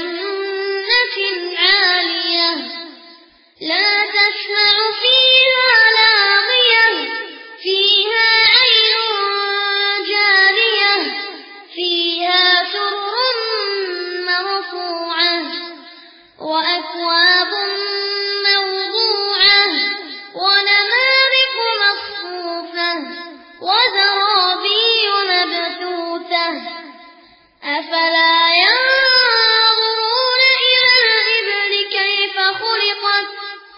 جنة عالية لا تسمع فيها لاغية فيها عين جارية فيها مرفوعة وأكواب